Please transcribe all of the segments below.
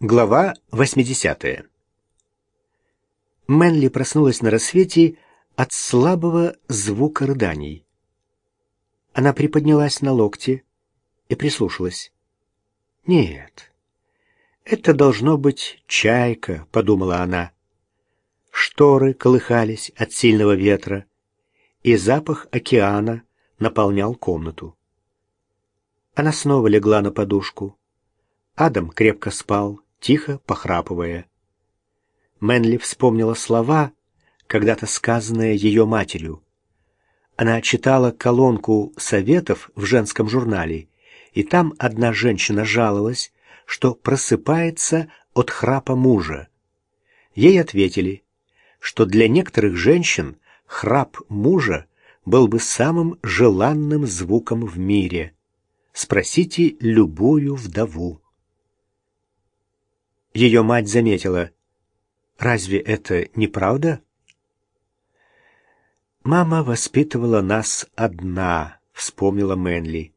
Глава 80. Мэнли проснулась на рассвете от слабого звука рыданий. Она приподнялась на локте и прислушалась. «Нет, это должно быть чайка», — подумала она. Шторы колыхались от сильного ветра, и запах океана наполнял комнату. Она снова легла на подушку. Адам крепко спал, тихо похрапывая. Мэнли вспомнила слова, когда-то сказанные ее матерью. Она читала колонку советов в женском журнале, и там одна женщина жаловалась, что просыпается от храпа мужа. Ей ответили, что для некоторых женщин храп мужа был бы самым желанным звуком в мире. Спросите любую вдову. Ее мать заметила. «Разве это не правда?» «Мама воспитывала нас одна», — вспомнила Мэнли.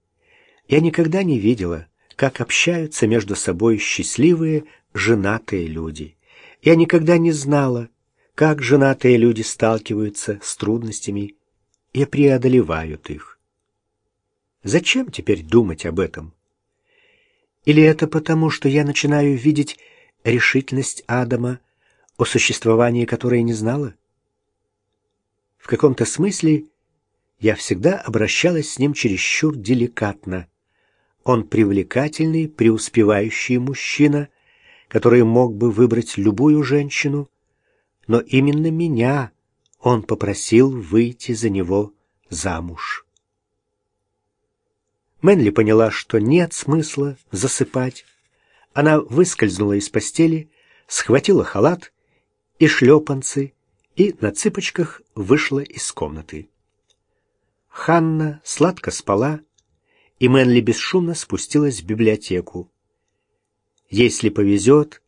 «Я никогда не видела, как общаются между собой счастливые женатые люди. Я никогда не знала, как женатые люди сталкиваются с трудностями и преодолевают их. Зачем теперь думать об этом? Или это потому, что я начинаю видеть решительность Адама, о существовании которой не знала? В каком-то смысле я всегда обращалась с ним чересчур деликатно. Он привлекательный, преуспевающий мужчина, который мог бы выбрать любую женщину, но именно меня он попросил выйти за него замуж. Мэнли поняла, что нет смысла засыпать, она выскользнула из постели, схватила халат и шлепанцы и на цыпочках вышла из комнаты. Ханна сладко спала, и Мэнли бесшумно спустилась в библиотеку. Если повезет,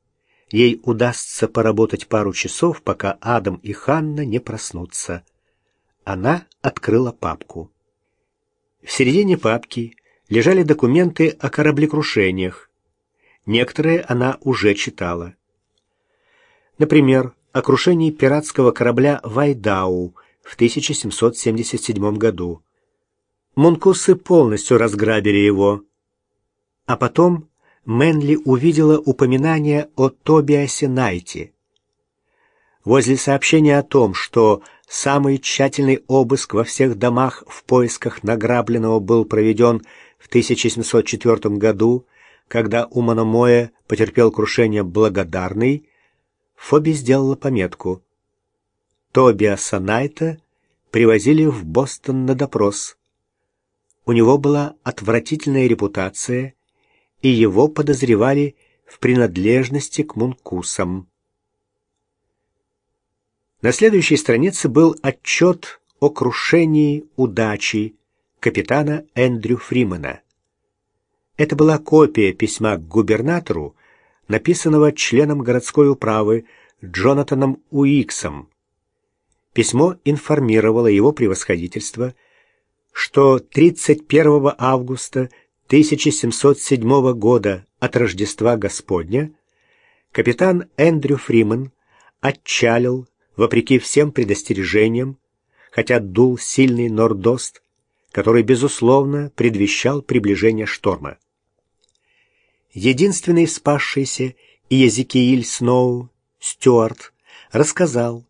ей удастся поработать пару часов, пока Адам и Ханна не проснутся. Она открыла папку. В середине папки лежали документы о кораблекрушениях, Некоторые она уже читала. Например, о крушении пиратского корабля «Вайдау» в 1777 году. Мункусы полностью разграбили его. А потом Мэнли увидела упоминание о Тобиасе Найте. Возле сообщения о том, что самый тщательный обыск во всех домах в поисках награбленного был проведен в 1704 году, когда у Мономоя потерпел крушение благодарный, Фоби сделала пометку. Тобиаса Найта привозили в Бостон на допрос. У него была отвратительная репутация, и его подозревали в принадлежности к мункусам. На следующей странице был отчет о крушении удачи капитана Эндрю Фримена. Это была копия письма к губернатору, написанного членом городской управы Джонатаном Уиксом. Письмо информировало его превосходительство, что 31 августа 1707 года от Рождества Господня капитан Эндрю Фриман отчалил, вопреки всем предостережениям, хотя дул сильный нордост, который, безусловно, предвещал приближение шторма единственный спасшийся Иезекииль Сноу, Стюарт, рассказал,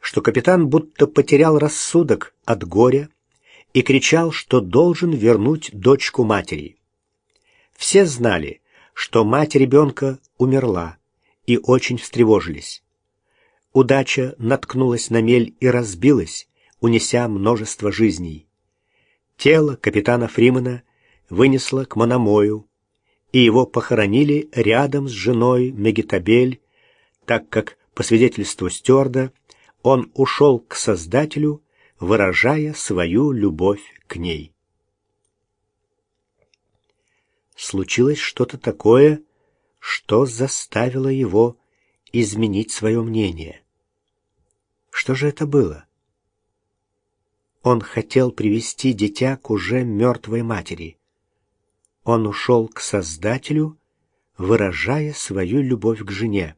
что капитан будто потерял рассудок от горя и кричал, что должен вернуть дочку матери. Все знали, что мать ребенка умерла, и очень встревожились. Удача наткнулась на мель и разбилась, унеся множество жизней. Тело капитана Фримена вынесло к Мономою, и его похоронили рядом с женой Мегитабель, так как, по свидетельству стюарда, он ушел к Создателю, выражая свою любовь к ней. Случилось что-то такое, что заставило его изменить свое мнение. Что же это было? Он хотел привести дитя к уже мертвой матери — он ушел к Создателю, выражая свою любовь к жене.